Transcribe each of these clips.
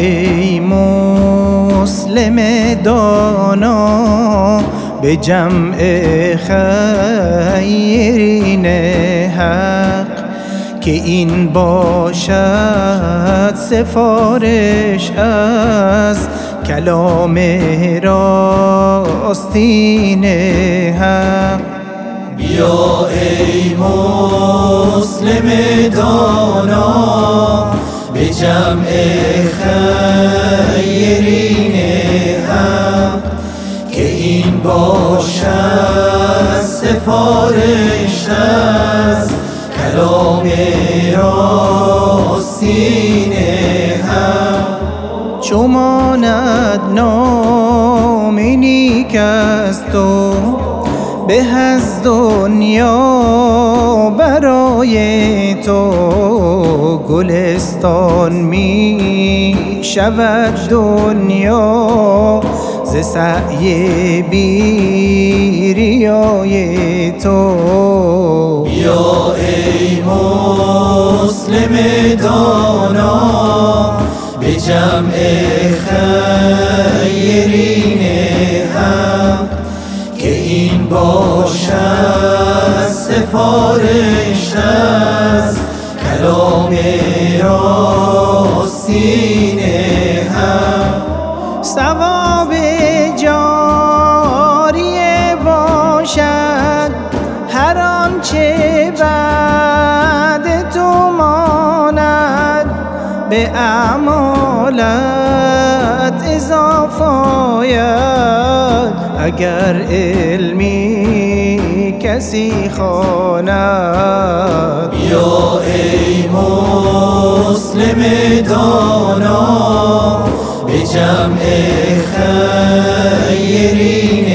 ای مسلم دانا به جمع خیرین حق که این باشد سفارش از کلام راستین حق. بیا ای مسلم دانا جمع خیرین حق که این باشد سفارش از کلام راستین حق چو ماند نام نیک از تو به از دنیا برای تو. گلستان می شود دنیا ز سعی بیریای تو. بیا ای مسلم دانا به جمع خیرین حق که این باشد سفارش از کلام راستین حق ثواب جاری باشد. هر آنچه بعد تو ماند. به اعمالت اضافه اگر علمی کسی خواند. بیا ای مسلم دانا به جمع خیرین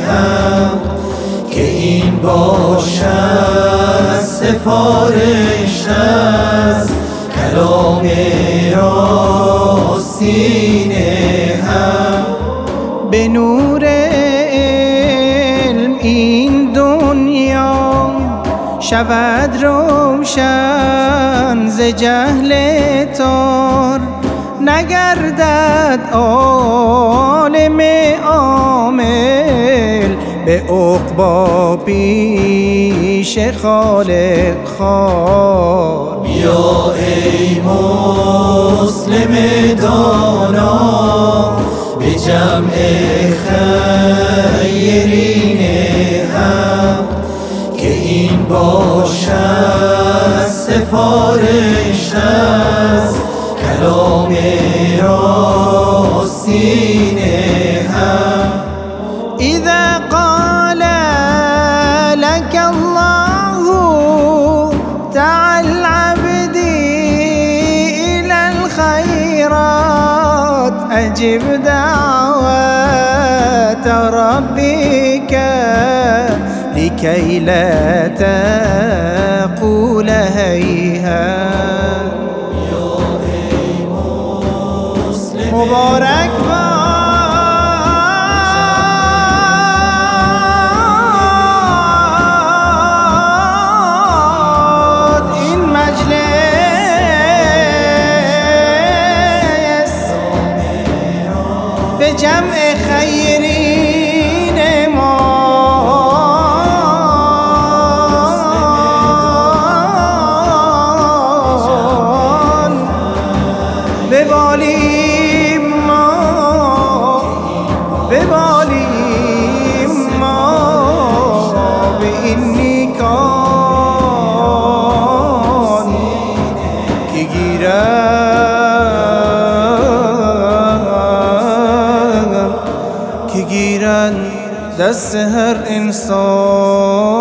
حق که این باشد سفارش از کلام راستین حق به نور شود روشن ز جهل تار نگردد عالم عامل به عقبا پیش خالق خوار. بیا ای مسلم دانا به جمع خیرین باشد سفارش از کلام راستین حق إذا قال لك الله تعال عبدي إلى الخيرات أجب دعوات ربك. لكي لا تقول هيهات مبارك باد. این مجلس به جمع خیرین ببالیم ما این نیکان که گیرن که هر إنسان